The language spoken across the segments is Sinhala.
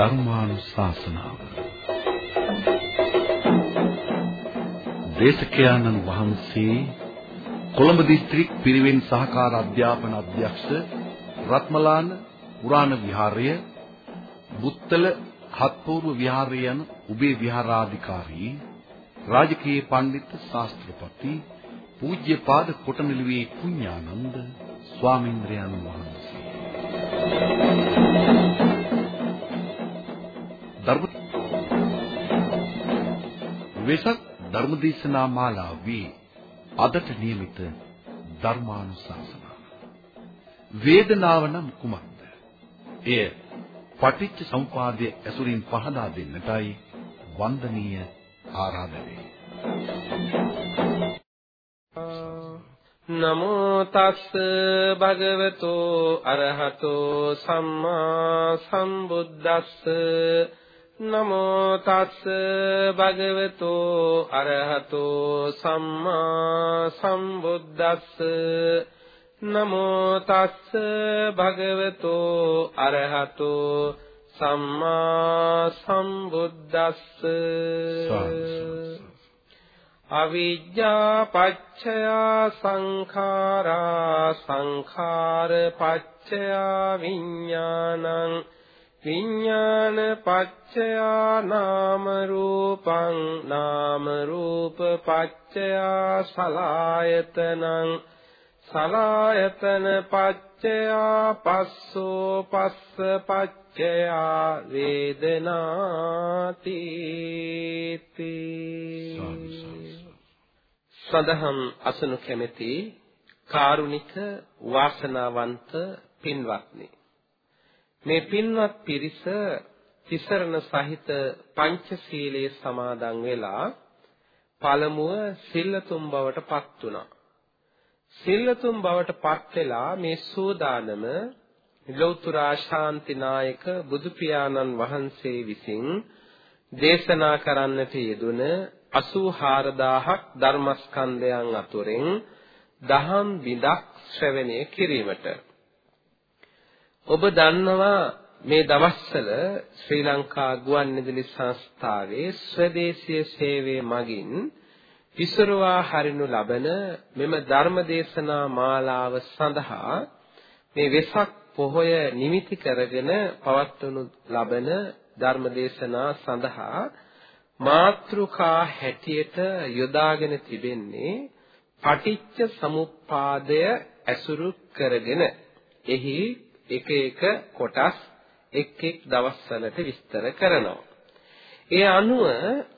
ධර්මානුශාසනාව. දේශකයන්න් වහන්සේ කොළඹ දිස්ත්‍රික් පිරිවෙන් සහකාර අධ්‍යාපන අධ්‍යක්ෂ රත්මලාන පුරාණ විහාරය බුත්තල හත්පූර්ව විහාරය යන උබේ විහාරාධිකාරී රාජකීය පඬිත් ශාස්ත්‍රපති පූජ්‍යපාද කොටනෙළුවේ පුඤ්ඤානන්ද ස්වාමීන්ද්‍රයන් වහන්සේ. ධර්ම වෙසක් ධර්මදේශනා මාලාවේ අදට නියමිත ධර්මානුශාසනාව වේදනාව නම් කුමක්ද? එය පටිච්ච සමුපාදයේ ඇසුරින් පහදා දෙන්නටයි වන්දනීය ආරාධනය. නමෝ තස් භගවතෝ අරහතෝ සම්මා සම්බුද්දස්ස නමෝ තස් භගවතෝ අරහතෝ සම්මා සම්බුද්දස්ස. නමෝ තස් භගවතෝ අරහතෝ සම්මා සම්බුද්දස්ස. අවිජ්ජා පච්චය සංඛාරා සංඛාර පච්චය විඥානං විඥාන පච්චයා නාම රූපං නාම රූප පච්චයා සලායතනං සලායතන පච්චයා පස්සෝ පස්ස පච්චයා වේදනාති සදහම් අසනු කැමැති කාරුණික වාසනාවන්ත පින්වත්නි මේ පින්වත් පිරිස තිසරණ සහිත පංචශීලයේ සමාදන් වෙලා පළමුව සිල්ලතුන් බවට පත් වුණා. සිල්ලතුන් බවට පත් වෙලා මේ සෝදානම ලෞතර ශාන්තිනායක බුදු පියාණන් වහන්සේ විසින් දේශනා කරන්නට යෙදුන 84000ක් ධර්මස්කන්ධයන් අතුරෙන් දහම් බිඳක් ශ්‍රවණය කිරීමට ඔබ දන්නවා මේ දවස්වල ශ්‍රී ලංකා ගුවන්විදුලි සංස්ථාවේ ස්වදේශීය සේවයේ මගින් විසුරුවා හරිනු ලබන මෙම ධර්මදේශනා මාලාව සඳහා මේ වෙසක් පොහොය නිමිති කරගෙන පවත්වනු ලබන ධර්මදේශනා සඳහා මාත්‍රිකා හැටියට යොදාගෙන තිබෙන්නේ පටිච්ච සමුප්පාදය ඇසුරු කරගෙන එහි එක එක කොටස් එක් එක් දවස්වලට විස්තර කරනවා. ඒ අනුව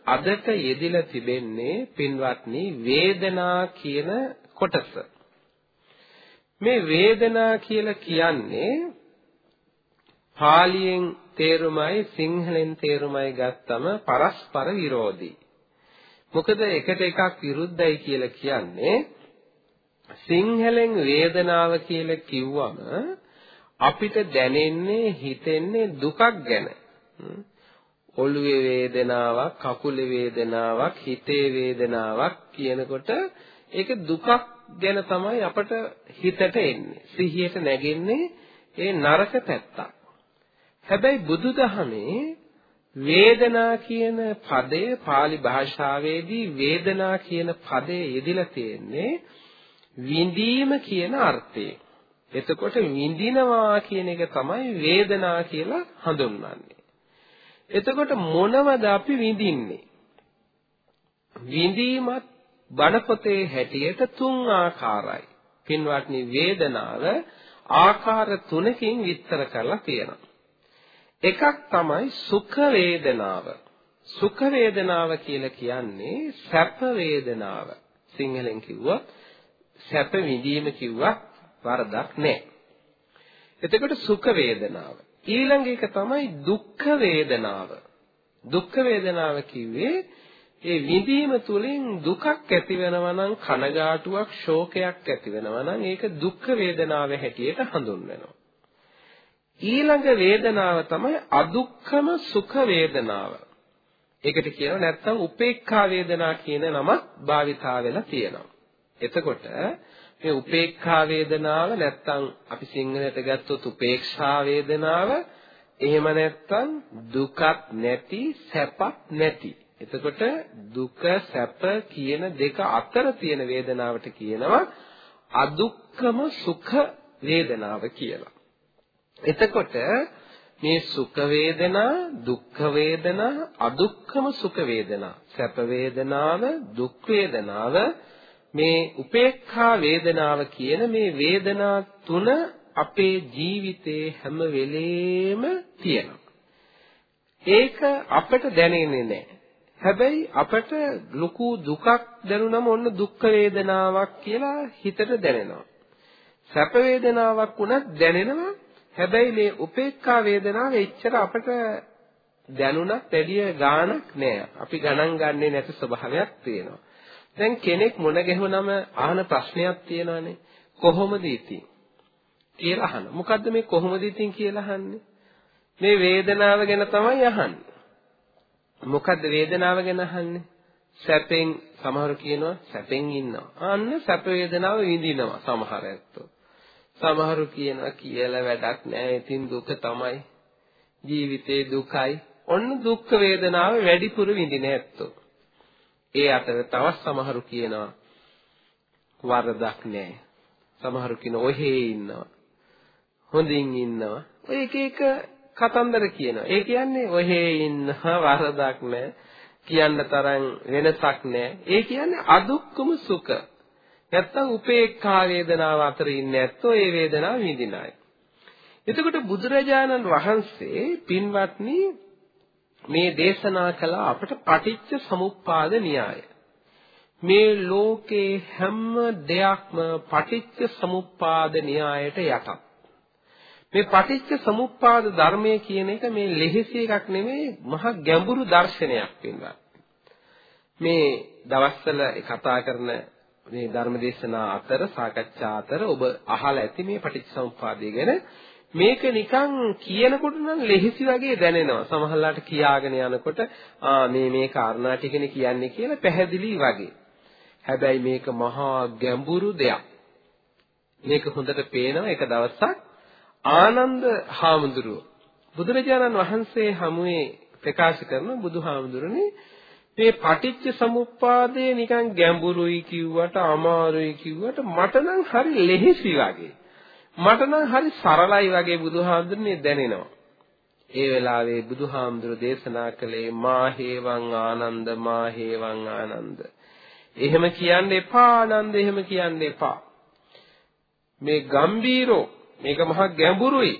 අදට යෙදිලා තිබෙන්නේ පින්වත්නි වේදනා කියන කොටස. මේ වේදනා කියලා කියන්නේ පාලියෙන් තේරුමයි සිංහලෙන් තේරුමයි ගත්තම පරස්පර විරෝධී. මොකද එකට එකක් විරුද්ධයි කියලා කියන්නේ සිංහලෙන් වේදනාව කියලා කිව්වම අපිට දැනෙන්නේ හිතෙන්නේ දුකක් ගැන. ඔළුවේ වේදනාවක්, කකුලේ වේදනාවක්, හිතේ වේදනාවක් කියනකොට ඒක දුකක් ගැන තමයි අපට හිතට එන්නේ. සිහියට නැගෙන්නේ ඒ නරක පැත්තක්. හැබැයි බුදුදහමේ වේදනා කියන පදය pāli භාෂාවේදී වේදනා කියන පදේ යෙදিলা තියෙන්නේ විඳීම කියන අර්ථයෙන්. එතකොට විඳිනවා කියන එක තමයි වේදනා කියලා හඳුන්වන්නේ. එතකොට මොනවද අපි විඳින්නේ? විඳීමත් බණපොතේ හැටියට තුන් ආකාරයි. පින්වත්නි වේදනාව ආකාර තුනකින් විස්තර කරලා තියෙනවා. එකක් තමයි සුඛ වේදනාව. සුඛ වේදනාව කියලා කියන්නේ සැප වේදනාව. සිංහලෙන් කිව්වොත් සැප විඳීම කිව්වත් වරදක් නැහැ. එතකොට සුඛ වේදනාව. ඊළඟ එක තමයි දුක්ඛ වේදනාව. දුක්ඛ වේදනාව කිව්වේ ඒ විඳීම තුළින් දුකක් ඇති වෙනවා නම් කනගාටුවක් ශෝකයක් ඇති වෙනවා නම් ඒක දුක්ඛ වේදනාව හැටියට හඳුන්වනවා. ඊළඟ වේදනාව තමයි අදුක්ඛම සුඛ වේදනාව. ඒකට කියනවා නැත්නම් උපේක්ඛා වේදනා කියන නමත් භාවිතා වෙලා තියෙනවා. එතකොට මේ උපේක්ඛා වේදනාව නැත්තම් අපි සිංහලට ගත්තොත් උපේක්ෂා වේදනාව එහෙම නැත්නම් දුකක් නැති සැපක් නැති. එතකොට දුක සැප කියන දෙක අතර තියෙන වේදනාවට කියනවා අදුක්කම සුඛ වේදනාව කියලා. එතකොට මේ සුඛ වේදනා, දුක්ඛ වේදනා, අදුක්ඛම සුඛ වේදනා, සැප වේදනාව, දුක් වේදනාව, මේ උපේක්ඛා වේදනාව කියන මේ වේදනා තුන අපේ ජීවිතේ හැම වෙලේම තියෙනවා. ඒක අපට දැනෙන්නේ නැහැ. හැබැයි අපට ලොකු දුකක් දැනුනම ඔන්න දුක් වේදනාවක් කියලා හිතට දැනෙනවා. සැප වේදනාවක් වුණත් දැනෙනවා. හැබැයි මේ උපේක්ඛා වේදනාව එච්චර අපට දැනුණත් වැඩිය ගාණක් නෑ. අපි ගණන් ගන්නේ නැති ස්වභාවයක් තියෙනවා. දැන් කෙනෙක් මුණ ගැහුනම අහන ප්‍රශ්නයක් තියෙනවානේ. කොහොමද ඉතින්? කියලා අහන. මොකද්ද මේ කොහොමද ඉතින් කියලා අහන්නේ? මේ වේදනාව ගැන තමයි අහන්නේ. මොකද්ද වේදනාව ගැන අහන්නේ? සැපෙන් සමහරු කියනවා සැපෙන් ඉන්නවා. අන්න සැප වේදනාව විඳිනවා සමහර ඇත්තෝ. සමහරු කියනවා කියලා වැඩක් නැහැ. ඉතින් දුක තමයි. ජීවිතේ දුකයි. ඔන්න දුක් වේදනාව වැඩිපුර විඳින ඇත්තෝ. ඒ අතර තවත් සමහරු කියනවා වරදක් නැහැ. සමහරු කියන ඔහේ ඉන්නවා. හොඳින් ඉන්නවා. ඔය එක එක කතන්දර කියනවා. ඒ කියන්නේ ඔහේ ඉන්නවා වරදක් නැහැ. කියන්න තරම් වෙනසක් නැහැ. ඒ කියන්නේ අදුක්කම සුඛ. නැත්තම් උපේක්ඛා වේදනාව අතර ඉන්නේ නැත්තෝ ඒ වේදනාව විඳින අය. එතකොට බුදුරජාණන් වහන්සේ පින්වත්නි මේ දේශනා කළ අපට පටිච්ච සමුප්පාද න්‍යාය. මේ ලෝකේ හැම දෙයක්ම පටිච්ච සමුප්පාද න්‍යායට යටත්. මේ පටිච්ච සමුප්පාද ධර්මය කියන එක මේ ලෙහෙසි එකක් නෙමෙයි මහා ගැඹුරු දර්ශනයක් වෙනවා. මේ දවස්වල කතා කරන මේ ධර්මදේශනා අතර සාකච්ඡා අතර ඔබ අහලා ඇති මේ පටිච්චසමුප්පාදය ගැන මේක නිකන් කියනකොට නම් ලෙහෙසි වගේ දැනෙනවා. සමහරලාට කියාගෙන යනකොට ආ මේ මේ කාරණා ටිකනේ කියන්නේ කියලා පැහැදිලි වගේ. හැබැයි මේක මහා ගැඹුරු දෙයක්. මේක හොඳට පේනවා එක දවසක්. ආනන්ද හාමුදුරුව බුදුරජාණන් වහන්සේ හමුවේ ප්‍රකාශ කරන බුදුහාමුදුරනේ මේ පටිච්ච සමුප්පාදය නිකන් ගැඹුරුයි කිව්වට අමාරුයි කිව්වට මට නම් හරි ලෙහෙසි වගේ. මට නම් හරි සරලයි වගේ බුදුහාමුදුරනේ දැනෙනවා. ඒ වෙලාවේ බුදුහාමුදුර දේශනා කළේ මා හේවං ආනන්ද මා හේවං ආනන්ද. එහෙම කියන්න එපා ආනන්ද එහෙම කියන්න එපා. මේ ගම්බීරෝ මේක මහා ගැඹුරුයි.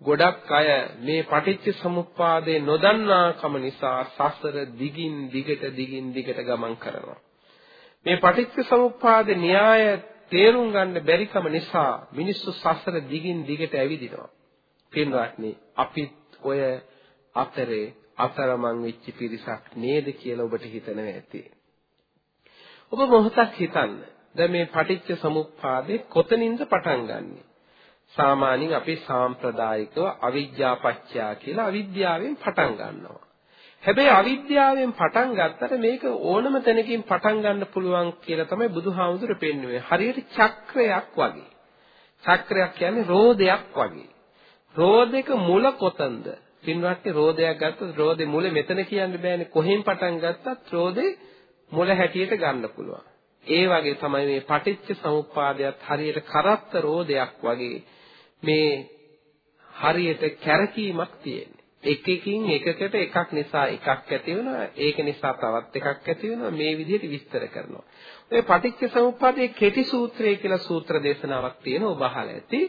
ගොඩක් අය මේ පටිච්ච සමුප්පාදේ නොදන්නාකම නිසා සසර දිගින් දිගට දිගින් දිගට ගමන් කරනවා. මේ පටිච්ච සමුප්පාද න්‍යාය තේරුම් ගන්න බැරිකම නිසා මිනිස්සු සසර දිගින් දිගට ඇවිදිනවා. පින්වත්නි අපිත් ඔය අතරේ අතරමං වෙච්ච පිරිසක් නේද කියලා ඔබට හිතනවා ඇති. ඔබ මොහොතක් හිතන්න. දැන් මේ පටිච්ච සමුප්පාදේ කොතනින්ද පටන් ගන්නෙ? සාමාන්‍යයෙන් අපි සාම්ප්‍රදායිකව අවිද්‍යාපච්චය කියලා අවිද්‍යාවෙන් පටන් ගන්නවා. හැබැයි අවිද්‍යාවෙන් පටන් ගත්තට මේක ඕනම තැනකින් පටන් ගන්න පුළුවන් කියලා තමයි බුදුහාමුදුරු පෙන්වුවේ. හරියට චක්‍රයක් වගේ. චක්‍රයක් කියන්නේ රෝදයක් වගේ. රෝදයක මුල කොතනද? පින්වත්නි රෝදයක් ගත්තොත් රෝදේ මුල මෙතන කියන්න බෑනේ. කොහෙන් පටන් ගත්තත් රෝදේ මුල හැටියට ගන්න පුළුවන්. ඒ වගේ තමයි මේ පටිච්ච සමුප්පාදයක් හරියට කරත්ත රෝදයක් වගේ මේ හරියට කැරකීමක් තියෙන්නේ. එකකින් එකකට එකක් නිසා එකක් ඇති වෙනවා ඒක නිසා තවත් එකක් ඇති වෙනවා මේ විදිහට විස්තර කරනවා. ඔය පටිච්ච සමුප්පාදයේ කෙටි සූත්‍රය කියලා සූත්‍ර දේශනාවක් තියෙනවා ඔබ අහලා ඇති.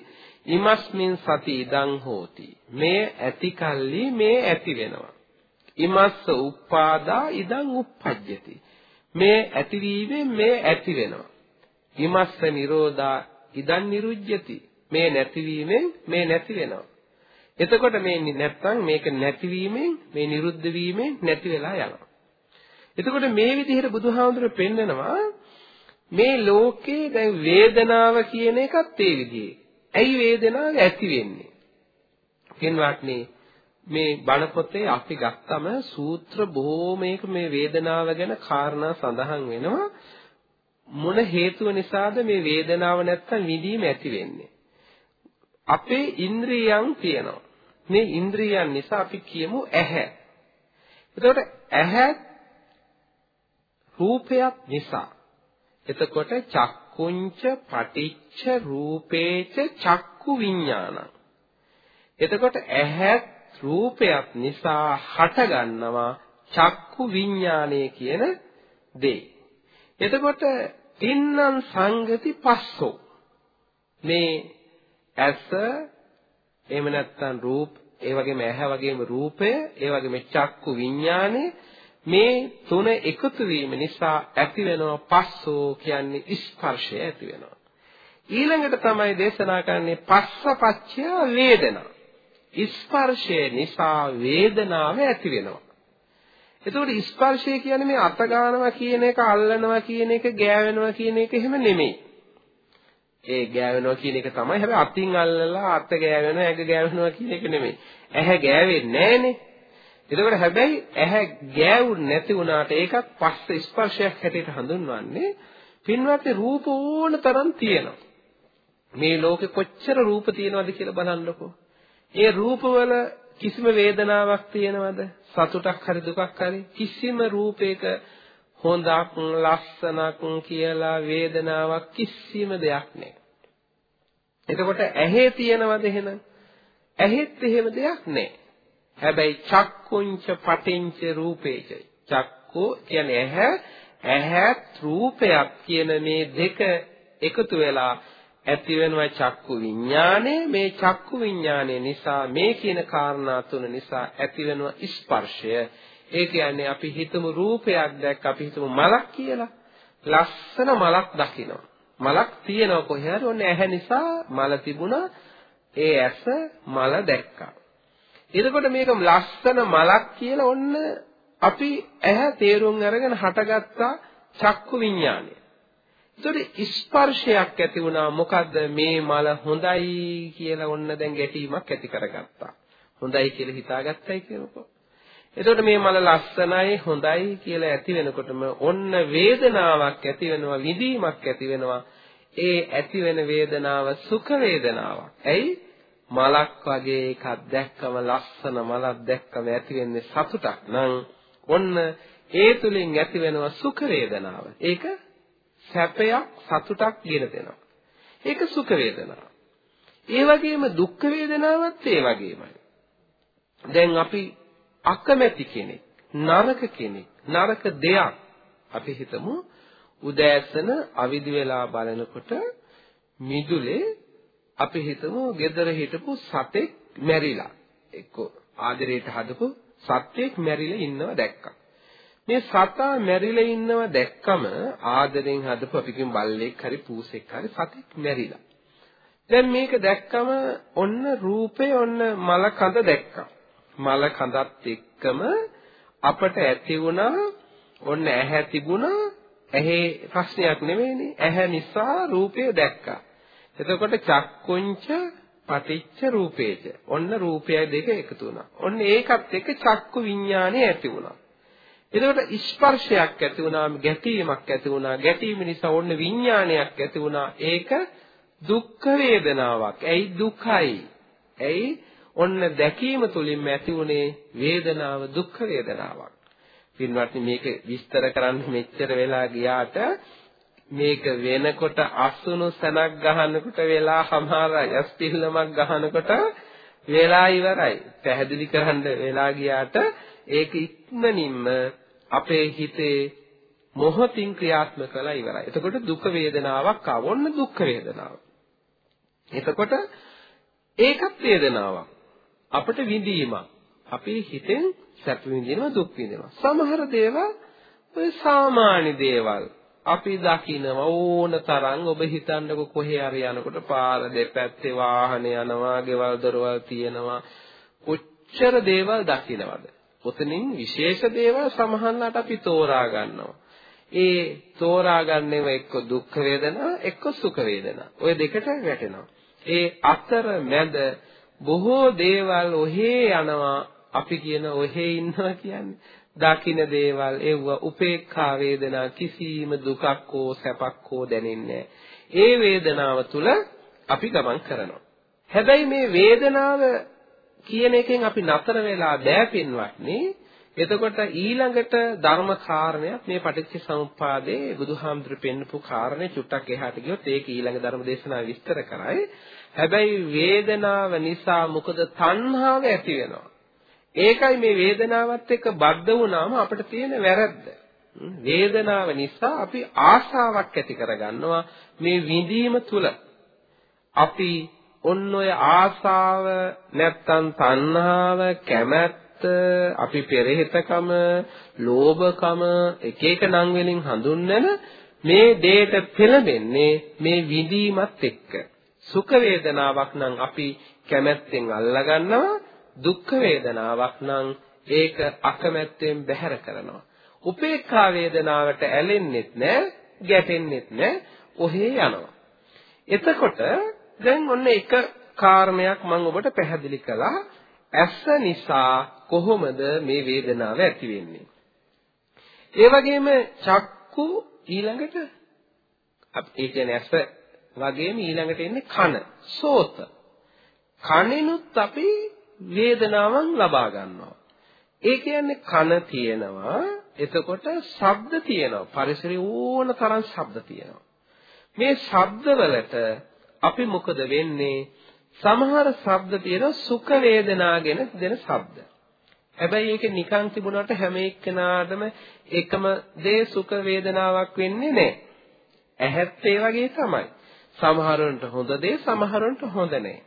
ඉමස්මින් සති ඉදං හෝති. මේ ඇති කල්ලි මේ ඇති වෙනවා. ඉමස්ස උප්පාදා ඉදං උප්පජ්ජති. මේ ඇතිවීමෙන් මේ ඇති වෙනවා. ඉමස්ස නිරෝධා ඉදං නිරුජ්ජති. මේ නැතිවීමෙන් මේ නැති වෙනවා. එතකොට මේ නැත්තම් මේක නැතිවීමෙන් මේ නිරුද්ධ වීමෙන් නැති වෙලා යනවා. එතකොට මේ විදිහට බුදුහාමුදුරු පෙන්නනවා මේ ලෝකේ දැන් වේදනාව කියන එකත් ඒ විදිහේ. ඇයි වේදනාව ඇති වෙන්නේ? පින්වත්නි මේ බණ පොතේ අපි ගත්තම සූත්‍ර බොහෝමයක මේ වේදනාව ගැන කාරණා සඳහන් වෙනවා මොන හේතුව නිසාද මේ වේදනාව නැත්තම් විඳීම ඇති වෙන්නේ අපේ ඉන්ද්‍රියයන් තියෙනවා මේ ඉන්ද්‍රියයන් නිසා අපි කියමු ඇහැ. එතකොට ඇහැ රූපයක් නිසා. එතකොට චක්කුංච පටිච්ච රූපේච චක්කු විඥානං. එතකොට ඇහැ රූපයක් නිසා හටගන්නවා චක්කු විඥානය කියන දේ. එතකොට තින්නම් සංගති පස්සෝ මේ ඇස එහෙම නැත්නම් රූප ඒ වගේම ඇහැ වගේම රූපය ඒ වගේම චක්කු විඥානය මේ තුන එකතු වීම නිසා ඇති වෙනවා පස්සෝ කියන්නේ ස්පර්ශය ඇති වෙනවා. ඊළඟට තමයි දේශනා කරන්නේ පස්සපච්චය වේදනා. ස්පර්ශය නිසා වේදනාව ඇති වෙනවා. එතකොට ස්පර්ශය කියන්නේ මේ අත ගන්නවා කියන එක අල්ලනවා කියන එක ගෑවෙනවා කියන එක එහෙම නෙමෙයි. ඒ ගෑවෙනවා කියන එක තමයි හැබැයි අතින් අල්ලලා අත ගෑවෙනවා ඇඟ ගෑවෙනවා කියන එක නෙමෙයි. ඇහැ ගෑවෙන්නේ නැහනේ. එතකොට හැබැයි ඇහැ ගෑවුනේ නැති වුණාට ඒකත් පස්ස ස්පර්ශයක් හැටියට හඳුන්වන්නේ පින්වත්නි රූප ඕන තරම් තියෙනවා. මේ ලෝකෙ කොච්චර රූප තියෙනවද කියලා බලන්නකෝ. ඒ රූපවල කිසිම වේදනාවක් තියෙනවද? සතුටක් හරි දුකක් හරි කිසිම රූපයක හොඳක් ලස්සනක් කියලා වේදනාවක් කිසිම දෙයක් නැහැ. එතකොට ඇහි තියෙනවද එහෙනම්? ඇහෙත් එහෙම දෙයක් නැහැ. හැබැයි චක්කුංච පටිංච රූපේච චක්කෝ කියන්නේ ඇහැ ඇහත් රූපයක් කියන මේ දෙක එකතු වෙලා ඇති වෙනවා චක්කු විඥානය මේ චක්කු විඥානය නිසා මේ කියන කාරණා තුන නිසා ඇති වෙනවා ස්පර්ශය ඒ කියන්නේ අපි හිතමු රූපයක් දැක්ක අපි හිතමු මලක් කියලා. ලස්සන මලක් දකිනවා. මලක් තියෙනවා කොහේ හරි. ඔන්න ඇහැ නිසා මල තිබුණා. ඒ ඇස මල දැක්කා. එතකොට මේක ලස්සන මලක් කියලා ඔන්න අපි ඇහැ තේරුම් අරගෙන හටගත්තා චක්කු විඥානය. ඒතකොට ස්පර්ශයක් ඇති වුණා. මොකද්ද? මේ මල හොඳයි කියලා ඔන්න දැන් ගැටීමක් ඇති කරගත්තා. හොඳයි කියලා හිතාගත්තයි කියනකො. එතකොට මේ මල ලස්සනයි හොඳයි කියලා ඇති වෙනකොටම ඔන්න වේදනාවක් ඇති වෙනවා විඳීමක් ඇති වෙනවා. ඒ ඇති වෙන වේදනාව සුඛ වේදනාවක්. ඇයි? මලක් වගේ එකක් දැක්කම ලස්සන මලක් දැක්කම ඇති වෙන්නේ සතුටක්. නම් ඔන්න ඒ තුලින් ඇති වෙනවා සුඛ වේදනාව. ඒක සැපයක් සතුටක් ගෙන දෙනවා. ඒක සුඛ වේදනාව. ඒ වගේම දුක් වේදනාවත් ඒ වගේමයි. දැන් අපි අකමැති කෙනෙක්, නරක කෙනෙක්, නරක දෙයක් අපි හිතමු උදෑසන අවදි වෙලා බලනකොට මිදුලේ අපි හිතමු gedara හිටපු සතෙක් මැරිලා එක්ක ආදරයට හදපු සත්වෙක් මැරිලා ඉන්නව දැක්කා. මේ සතා මැරිලා ඉන්නව දැක්කම ආදරෙන් හදපු අපි කියමු බල්ලෙක් හරි පූසෙක් හරි සතෙක් මැරිලා. දැන් මේක දැක්කම ඔන්න රූපේ ඔන්න මල කඳ දැක්කා. මල කඳත් එක්කම අපට ඇති වුණා ඔන්න ඇහැ තිබුණා ඇහි ප්‍රශ්නයක් නෙවෙයිනේ ඇහැ නිසා රූපය දැක්කා. එතකොට චක්කුංච පටිච්ච රූපේච. ඔන්න රූපයයි දෙක එකතු වුණා. ඔන්න ඒකත් එක්ක චක්කු විඥානය ඇති වුණා. එතකොට ස්පර්ශයක් ඇති වුණාම ගැටීමක් ඇති වුණා. ගැටීම නිසා ඔන්න විඥානයක් ඇති වුණා. ඒක දුක්ඛ වේදනාවක්. ඇයි දුකයි? ඇයි ඔන්න දැකීම තුලින්ම ඇති වුණේ වේදනාව දුක්ඛ වේදනාවක්. පින්වත්නි මේක විස්තර කරන්න මෙච්චර වෙලා ගියාට මේක වෙනකොට අසුණු සනක් ගහනකොට වෙලා සමහර යස්තිල්ලමක් ගහනකොට වෙලා ඉවරයි. පැහැදිලි කරන්න වෙලා ගියාට ඒක ඉක්මනින්ම අපේ හිතේ මොහොතින් ක්‍රියාත්මක කළා ඉවරයි. එතකොට දුක් වේදනාවක් ආවොන්න දුක් වේදනාව. එතකොට ඒකත් වේදනාවක්. අපට විඳීමක්. අපේ හිතෙන් සැප විඳිනවා දුක් විඳිනවා. සමහර දේවල් ඔය සාමාන්‍ය දේවල් අපි දකිනවා ඕන තරම් ඔබ හිතන්නකො කොහේ හරි යනකොට පාර දෙපැත්තේ වාහන යනවා, ගෙවල් දොරවල් තියෙනවා. කොච්චර දේවල් දකිනවද? ඔතනින් විශේෂ දේවල් සමහරලාට අපි තෝරා ගන්නවා. ඒ තෝරා ගන්නෙව එක්ක දුක් වේදනා එක්ක සුඛ වේදනා. ඔය දෙකට වැටෙනවා. ඒ අතර මැද බොහෝ දේවල් ඔහේ යනවා අපි කියන ඔහේ ඉන්නවා කියන්නේ. දකින්න දේවල් එව්ව උපේක්ඛා වේදනා කිසිම දුකක් හෝ සැපක් හෝ දැනෙන්නේ ඒ වේදනාව තුල අපි ගමන් කරනවා. හැබැයි මේ වේදනාව කියන එකෙන් අපි නතර වෙලා බෑ පින්වත්නි. එතකොට ඊළඟට ධර්ම කාරණයක් මේ පටිච්ච සමුප්පාදේ බුදුහාමුදුරු පෙන්නපු කාරණේ චුට්ටක් එහාට ගියොත් ඒක ඊළඟ ධර්ම දේශනාවේ විස්තර කරයි. හැබැයි වේදනාව නිසා මොකද තණ්හාව ඇති වෙනවා. ඒකයි මේ වේදනාවත් එක්ක බද්ධ වුණාම අපිට තියෙන වැරද්ද. වේදනාව නිසා අපි ආශාවක් ඇති කරගන්නවා මේ විඳීම තුල. අපි ඔන්න ඔය ආශාව නැත්තම් තණ්හාව කැමැත්ත අපි පෙරහිතකම ලෝභකම එක එක නම් වලින් හඳුන්වන මේ දෙයට පෙළඹෙන්නේ මේ විඳීමත් එක්ක සුඛ වේදනාවක් නම් අපි කැමැත්තෙන් අල්ලගන්නවා දුක්ඛ වේදනාවක් නම් ඒක අකමැත්තෙන් බැහැර කරනවා. උපේක්ඛා වේදනාවට ඇලෙන්නෙත් නැහැ ගැටෙන්නෙත් නැහැ ඔහේ යනවා. එතකොට දැන් ඔන්න එක කාරණයක් මම ඔබට පැහැදිලි කළා. ඇස නිසා කොහොමද මේ වේදනාව ඇති වෙන්නේ? ඒ වගේම චක්කු ඊළඟට? ඒ කියන්නේ ඇස වගේම ඊළඟට එන්නේ කන සෝත කනෙනුත් අපි වේදනාවන් ලබා ගන්නවා ඒ කියන්නේ කන තියෙනවා එතකොට ශබ්ද තියෙනවා පරිසරේ ඕන තරම් ශබ්ද තියෙනවා මේ ශබ්දවලට අපි මොකද වෙන්නේ සමහර ශබ්ද තියෙන සුඛ වේදනාගෙන දෙන ශබ්ද. හැබැයි ඒක නිකන් තිබුණාට හැම එක්කෙනාටම එකම දේ සුඛ වේදනාවක් වෙන්නේ නැහැ. ඇහත් ඒ වගේ තමයි. සමහරවන්ට හොඳ දේ සමහරවන්ට හොඳ නැහැ.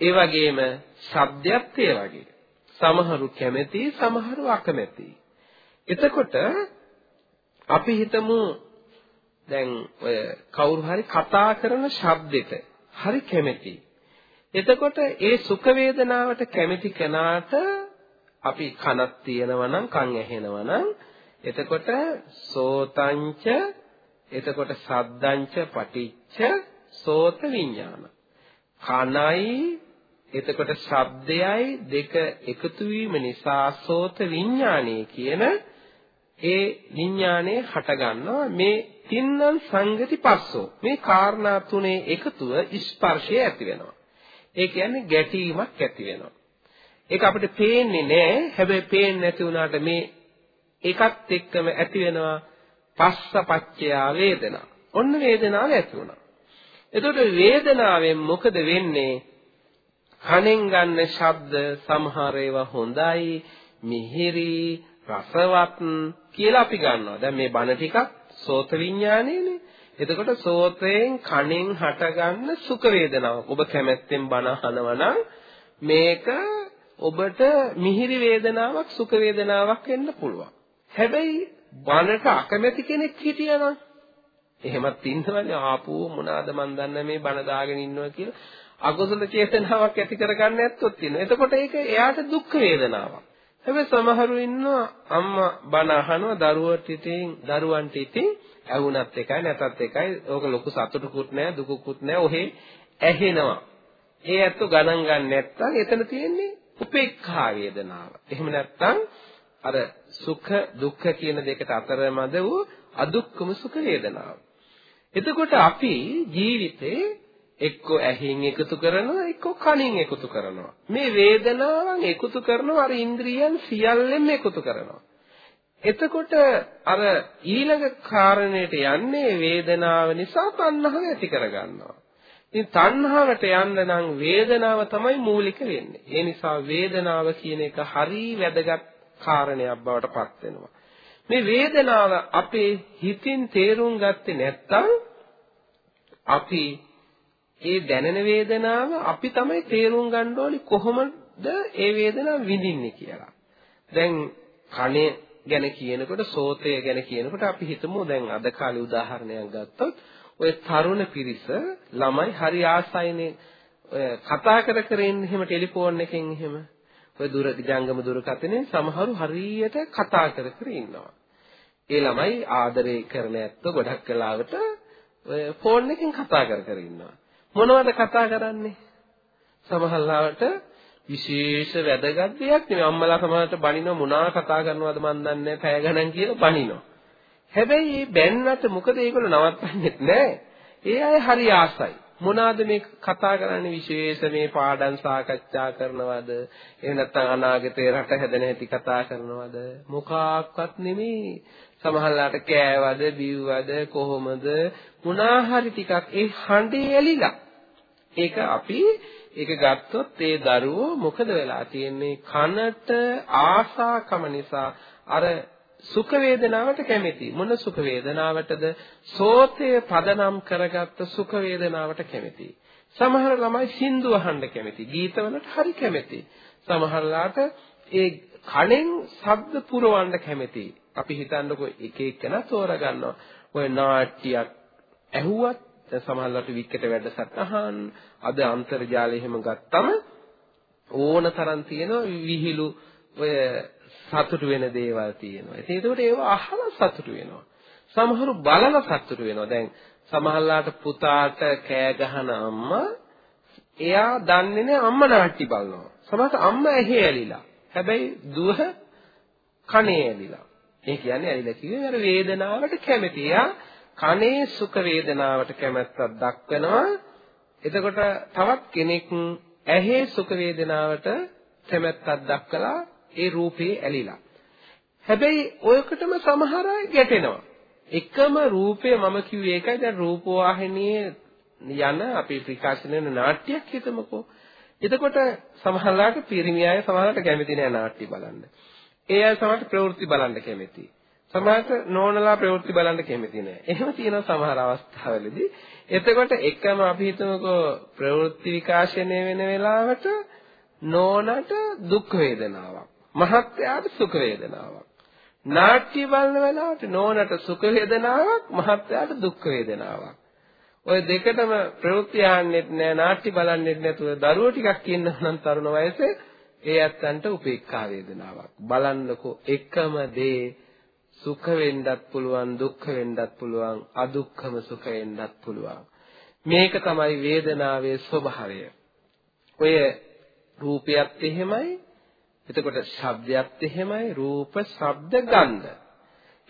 ඒ වගේම ශබ්දයක් ඒ වගේ. සමහරු කැමති සමහරු අකමැති. එතකොට අපි හිතමු දැන් ඔය කවුරු හරි කතා කරන ශබ්දෙට හරි කැමති. එතකොට ඒ සුඛ වේදනාවට කැමති කෙනාට අපි කනක් තියෙනවා නම් කන් ඇහෙනවා නම් එතකොට සෝතංච එතකොට සද්දංච පටිච්ච සෝත විඥාන කනයි එතකොට ශබ්දයයි දෙක එකතු වීම නිසා සෝත විඥානයේ කියන ඒ විඥානයේ හට ගන්නවා මේ තින්නම් සංගති පස්සෝ මේ කාරණා තුනේ එකතුව ස්පර්ශය ඇති වෙනවා. ඒ කියන්නේ ගැටීමක් ඇති වෙනවා. ඒක අපිට පේන්නේ නැහැ. හැබැයි පේන්නේ නැති වුණාට මේ එකත් එක්කම ඇති වෙනවා. පස්සපච්චයා වේදනා ඔන්න වේදනාව ඇති වුණා එතකොට වේදනාවෙන් මොකද වෙන්නේ කනෙන් ගන්න ශබ්ද සමහර ඒවා හොඳයි මිහිරි රසවත් කියලා අපි ගන්නවා. දැන් මේ බණ ටිකක් සෝත විඥානයේනේ. එතකොට සෝතයෙන් කණෙන් හටගන්න සුඛ වේදනාවක්. ඔබ කැමැත්තෙන් බණ අහනවා මේක ඔබට මිහිරි වේදනාවක් සුඛ වේදනාවක් වෙන්න පුළුවන්. හැබැයි බණට අකමැති කෙනෙක් හිටියනම් එහෙමත් ඉන්නවනේ ආපෝ මොනවාද මන් දන්නේ මේ බණ දාගෙන ඉන්නවා කියලා. අකුසල චේතනාවක් ඇති කරගන්න නැත්තොත් තියෙනවා. එතකොට ඒක එයාට දුක් වේදනාවක්. හැබැයි සමහරු ඉන්නවා අම්මා බන අහනවා දරුවට ඉතින් දරුවන්ට ඉතින් ඇහුණත් එකයි නැතත් එකයි. ඕක ලොකු සතුටුකුත් නැහැ දුකුකුත් නැහැ ඔහේ ඇහෙනවා. ඒ ඇත්ත ගණන් ගන්න නැත්නම් එතන තියෙන්නේ උපේක්ඛා වේදනාව. එහෙම නැත්නම් අර සුඛ දුක්ඛ කියන දෙකට අතරමැද වූ අදුක්කම සුඛ වේදනාව. එතකොට අපි ජීවිතේ එක්ක ඇහින් එකතු කරනවා එක්ක කනින් එකතු කරනවා. මේ වේදනාවන් එකතු කරනවා අර ඉන්ද්‍රියන් සියල්ලෙම එකතු කරනවා. එතකොට අර ඊළඟ කාරණයට යන්නේ වේදනාව නිසා තණ්හාව ඇති කරගන්නවා. ඉතින් තණ්හාවට යන්න නම් වේදනාව තමයි මූලික වෙන්නේ. ඒ නිසා වේදනාව කියන එක හරි වැදගත් කාරණයක් බවට පත් වෙනවා මේ වේදනාව අපේ හිතින් තේරුම් ගත්තේ නැත්නම් අපි ඒ දැනෙන වේදනාව අපි තමයි තේරුම් ගන්න ඕනි කොහොමද ඒ වේදනාව විඳින්නේ කියලා. දැන් කනේ ගැන කියනකොට සෝතය ගැන කියනකොට අපි හිතමු දැන් අද කාලේ උදාහරණයක් ගත්තොත් ඔය තරුණ පිරිස ළමයි හරි ආසයිනේ ඔය කතා කර කර ඉන්න එහෙම ටෙලිෆෝන් එකෙන් එහෙම ඔය දුර ජංගම දුරකථනයෙන් සමහරු හරියට කතා කර කර ඉන්නවා. ඒ ළමයි ආදරේ කරන ඇත්තෝ ගොඩක් කලාවට ඔය ෆෝන් එකෙන් කතා කර කර ඉන්නවා. මොනවද කතා කරන්නේ? සමහරවිට විශේෂ වැදගත් දෙයක් නෙවෙයි අම්මලා සමහරට බනිනවා මොනවා කතා කරනවද මන් දන්නේ පැය ගණන් කියලා බනිනවා. හැබැයි මේ බැන්නට මොකද ඒගොල්ලෝ නවත්තන්නේ නැහැ. ඒ අය හරි ආසයි. මොනවාද මේ කතා කරන්නේ විශේෂ මේ පාඩම් සාකච්ඡා කරනවද? එහෙම නැත්නම් අනාගතේ රට හැදෙන හැටි කතා කරනවද? මොකක්වත් නෙමෙයි. සමහරලාට කෑවද බිව්වද කොහොමද? මොනා හරි ටිකක් ඒ හඬේ ඇලිලා. ඒක අපි ඒක ගත්තොත් ඒ දරුවෝ මොකද වෙලා තියෙන්නේ? කනට ආසාකම නිසා අර සුඛ වේදනාවට කැමති. මොන සුඛ වේදනාවටද? සෝතය පදනම් කරගත්ත සුඛ වේදනාවට කැමති. සමහර ළමයි සින්දු අහන්න කැමති. ගීතවලට හරි කැමති. සමහරලාට ඒ කණෙන් ශබ්ද පුරවන්න කැමති. අපි හිතන්නකෝ එක එකනා තෝරගන්නවා. ඔය නාට්‍යයක් ඇහුවත් දැන් සමහරවිට වික්කට වැඩසටහන් අද අන්තර්ජාලය එහෙම ගත්තම ඕන තරම් තියෙන විහිළු ඔය සතුටු වෙන දේවල් තියෙනවා. ඉතින් ඒකට ඒව අහලා සතුටු වෙනවා. සමහරු බලලා සතුටු වෙනවා. දැන් සමහරලාට පුතාට කෑ ගහන අම්මා එයා දන්නේ නැහැ අම්මා නාට්‍ය බලනවා. සමහරට අම්මා ඇහි ඇලිලා. හැබැයි දුව කනේ ඇලිලා. ඒ කියන්නේ ඇලිලා කිව්වේ අර වේදනාවට කැමති. එයා කනේ සුඛ වේදනාවට කැමැත්තක් දක්වනවා. එතකොට තවත් කෙනෙක් ඇහි සුඛ වේදනාවට කැමැත්තක් දක්වලා ඒ රූපේ ඇලිලා. හැබැයි ඔයකටම සමහර අය ගැටෙනවා. එකම රූපය මම කිව්වේ ඒකයි දැන් රූපවාහිනියේ යන අපි ප්‍රකාශන වෙන නාට්‍යයක් හිතමුකෝ. එතකොට සමහරලාට පිරිමි අය සමහරලාට කැමති නෑ නාට්‍ය බලන්න. ඒ අය සමහරට ප්‍රවෘත්ති බලන්න කැමති. සමහරට නෝනලා ප්‍රවෘත්ති බලන්න කැමති නෑ. එහෙම තියෙන සමහර අවස්ථාවලදී එතකොට එකම අපි හිතමුකෝ ප්‍රවෘත්ති විකාශනය වෙන වෙලාවට නෝනට දුක් වේදනාවක්. මහත්යාට සුඛ වේදනාවක්. නාට්‍ය බලන වෙලාවට නෝනට සුඛ වේදනාවක් මහත්යාට දුක් වේදනාවක්. ඔය දෙකටම ප්‍රවෘත්ති ආන්නෙත් නෑ නාට්‍ය බලන්නෙත් නැතුව දරුවෝ ටිකක් ඉන්නවා නම් තරුණ වයසේ ඒ ඇත්තන්ට උපේක්ඛා වේදනාවක්. බලන්නකෝ එකම දේ සුඛ වෙන්නත් පුළුවන් දුක්ඛ වෙන්නත් පුළුවන් අදුක්ඛම සුඛ වෙන්නත් පුළුවන්. මේක තමයි වේදනාවේ ස්වභාවය. ඔය රූපයත් එහෙමයි එතකොට ශබ්දයක් එහෙමයි රූප ශබ්ද ගන්ධ.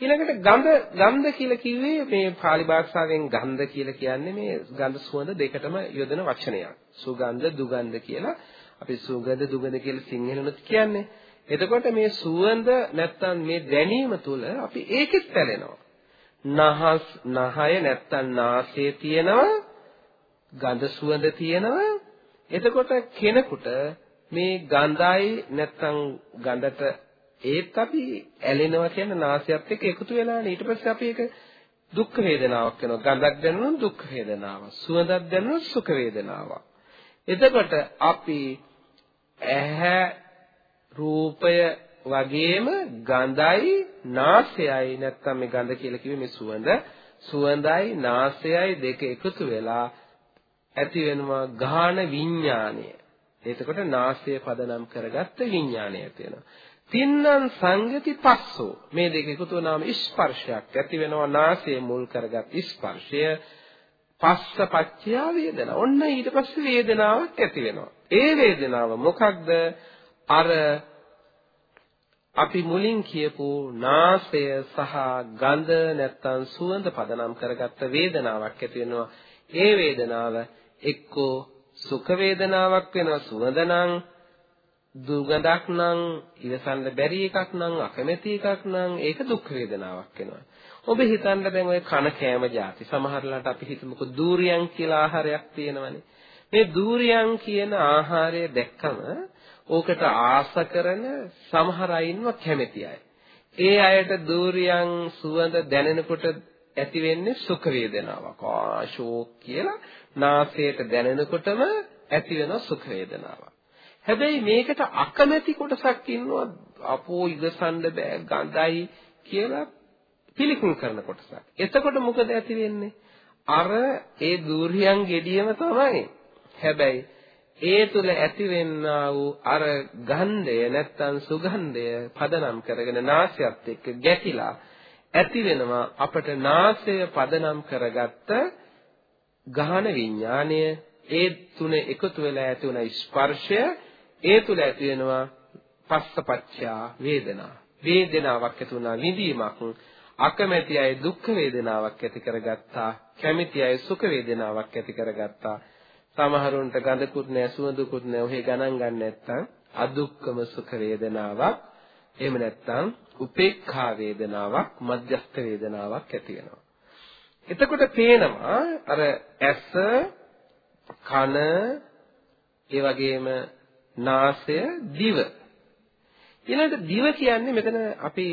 ඊළඟට ගඳ ගන්ධ කියලා කිව්වේ මේ pāli භාෂාවෙන් ගන්ධ කියලා කියන්නේ මේ ගන්ධ සුවඳ දෙකටම යොදන වචනයක්. සුගන්ධ දුගන්ධ කියලා අපි සුගන්ධ දුගන්ධ කියලා සිංහලෙනුත් කියන්නේ. එතකොට මේ සුවඳ නැත්තම් මේ දැනීම තුළ අපි ඒකෙත් පැලෙනවා. නහස් නහය නැත්තම් නාසයේ තියෙනවා ගඳ සුවඳ තියෙනවා. එතකොට කෙනෙකුට මේ ගඳයි නැත්තම් ගඳට ඒත් අපි ඇලෙනවා කියන නාසයත් එක්ක එකතු වෙලානේ ඊට පස්සේ අපි ඒක දුක් වේදනාවක් වෙනවා. ගඳක් දැනුණොත් දුක් වේදනාවක්. සුවඳක් දැනුණොත් සුඛ වේදනාවක්. එතකොට අපි ඇහැ රූපය වගේම ගඳයි නාසයයි නැත්තම් මේ ගඳ කියලා කිව්වේ මේ සුවඳ. සුවඳයි නාසයයි දෙක එකතු වෙලා ඇති වෙනවා ගාන විඥානය. එතකොට නාසය පදනම් කරගත්ත විඥානය ඇති වෙනවා. තින්නම් සංගති පස්සෝ මේ දෙක එකතු වුණාම ස්පර්ශයක් ඇති වෙනවා නාසය මුල් කරගත් ස්පර්ශය පස්ස පච්චය වේදනා. ඔන්න ඊට පස්සේ වේදනාවක් ඇති වෙනවා. ඒ වේදනාව මොකක්ද? අර අපි මුලින් කියපු නාසය සහ ගඳ නැත්තම් සුවඳ පදනම් කරගත්ත වේදනාවක් ඇති වෙනවා. ඒ වේදනාව එක්කෝ සුඛ වේදනාවක් වෙනවා සුවඳ නම් දුගඳක් නම් ඉවසන්න බැරි එකක් නම් අකමැති එකක් නම් ඒක දුක් වේදනාවක් වෙනවා. ඔබ හිතන්න දැන් ඔය කන කෑම જાති සමහරලාට අපි හිතමුකෝ දූරියන් කියලා ආහාරයක් තියෙනවනේ. මේ දූරියන් කියන ආහාරය දැක්කම ඕකට ආස කරන සමහර අය ඉන්නවා කැමැති අය. ඒ අයට දූරියන් සුවඳ දැනෙනකොට ඇති වෙන්නේ සුඛ වේදනාවක්. ආ ෂෝක් කියලා නාසයට දැනෙනකොටම ඇති වෙන සුඛ වේදනාවක්. හැබැයි මේකට අකමැති කොටසක් ඉන්නවා අපෝ ඉවසන්න බෑ ගඳයි කියලා පිළිකුල් කරන කොටසක්. එතකොට මොකද ඇති වෙන්නේ? අර ඒ දූර්යයන් gediයම තමයි. හැබැයි ඒ තුල ඇතිවෙන්නා වූ අර ගන්ධය නැත්තම් සුගන්ධය පදනම් කරගෙන නාසයත් එක්ක ගැටිලා ඇති වෙනවා අපට නාසය පදනම් කරගත්ත ගහන විඥාණය ඒ තුන එකතු වෙලා ඇති වුණ ස්පර්ශය ඒ තුල ඇති වෙනවා පස්සපච්චා වේදනා වේදනාවක් ඇති වුණා විඳීමක් අකමැති අය දුක් වේදනාවක් ඇති කරගත්තා. කැමති අය සුඛ වේදනාවක් ඇති කරගත්තා. සමහරුන්ට ගඳකුත් නැහැ සුවඳකුත් නැහැ ඔහේ ගණන් ගන්න නැත්තම් අදුක්කම සුඛ වේදනාවක් එහෙම නැත්තම් උපේක්ඛා වේදනාවක් මධ්‍යස්ථ වේදනාවක් ඇති වෙනවා. එතකොට පේනවා අර ඇස කන ඒ වගේම නාසය දිව. ඊළඟට දිව කියන්නේ මෙතන අපි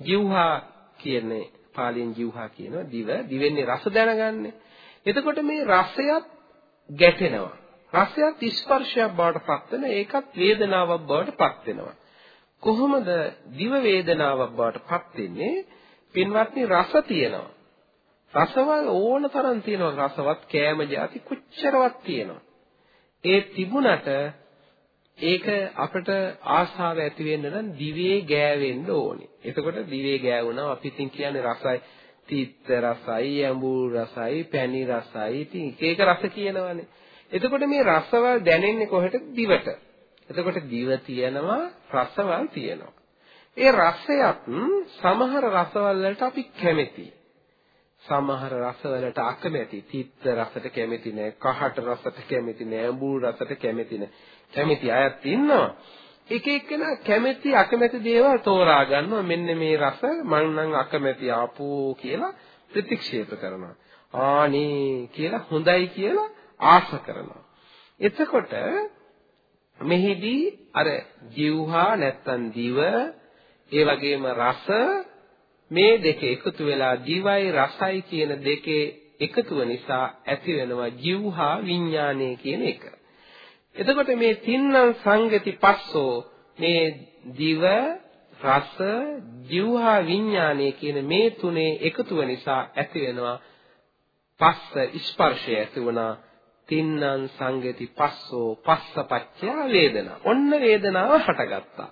ජීවහා කියන්නේ පාලියෙන් ජීවහා කියනවා දිව. දිවෙන්නේ රස දැනගන්නේ. එතකොට මේ රසයත් ගැටෙනවා. රසයත් ස්පර්ශයක් බවට පත් වෙන ඒකත් වේදනාවක් බවට පත් වෙනවා. කොහොමද දිව වේදනාවක් බවට පත් වෙන්නේ? පින්වත්නි රස තියෙනවා. රසවල් ඕන තරම් තියෙනවා රසවත් කෑම જાති කොච්චරවත් තියෙනවා ඒ තිබුණට ඒක අපිට ආශාව ඇති වෙන්න නම් දිවේ ගෑවෙන්න ඕනේ. එතකොට දිවේ ගෑවුණා අපි ඉතින් කියන්නේ රසයි තීත්ත රසයි, ඇඹුල් රසයි, පැණි රසයි, ඉතින් එක එක රස කියනවානේ. එතකොට මේ රසවල් දැනෙන්නේ කොහෙටද? දිවට. එතකොට දිව තියෙනවා, රසවල් තියෙනවා. ඒ රසයත් සමහර රසවල් වලට අපි කැමතියි. සමහර රසවලට අකමැති. තිත්ත රසට කැමති නෑ, කහට රසට කැමති නෑ, ඇඹුල් රසට කැමති නෑ. කැමති අයත් ඉන්නවා. එක එක්කෙනා කැමති අකමැති දේවල් තෝරා ගන්නවා. මෙන්න මේ රස මං නම් අකමැති ආපෝ කියලා ප්‍රතික්ෂේප කරනවා. ආනේ කියලා හොඳයි කියලා ආශ කරනවා. එතකොට මෙහිදී අර ජීවහා නැත්තම් දිව ඒ වගේම රස මේ දෙක එකතු වෙලා දිවයි රසයි කියන දෙකේ එකතුව නිසා ඇති වෙනවා ජීවහා විඥානය කියන එක. එතකොට මේ තින්නම් සංගති පස්සෝ මේ දිව රස ජීවහා විඥානය කියන මේ තුනේ එකතුව නිසා ඇති වෙනවා පස්ස ස්පර්ශය ඇති වුණා තින්නම් සංගති පස්සෝ පස්සපච්චය වේදනා. ඔන්න වේදනාව හටගත්තා.